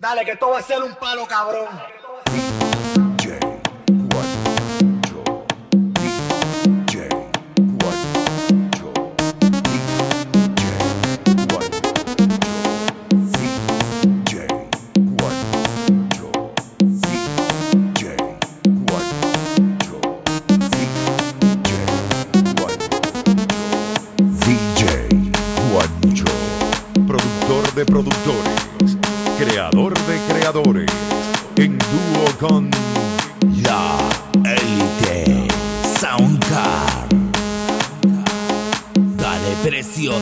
Dale, que esto va a ser un palo, cabrón. DJ Juancho. DJ Juancho. DJ Juancho. DJ Juancho. DJ Juancho. DJ Juancho. Productor de productores. Creador de creadores. En dúo con La Elite Soundcar. Dale presión.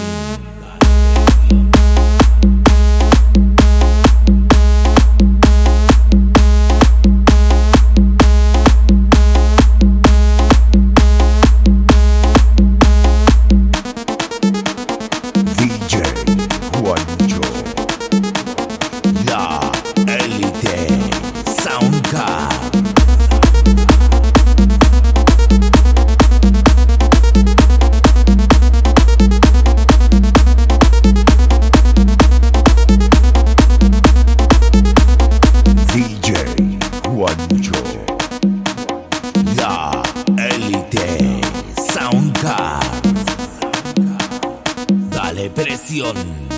depresión.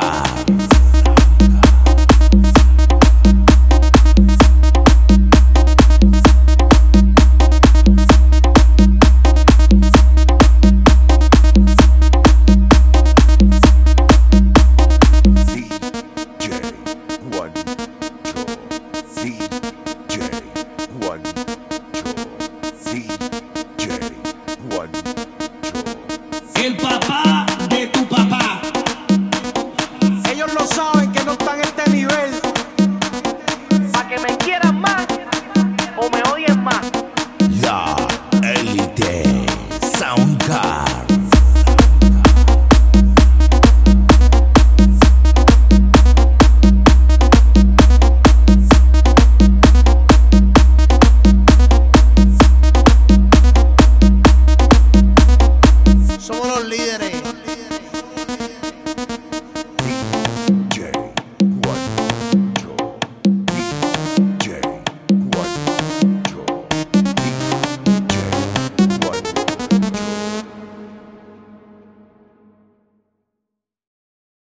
Ibiza. no están en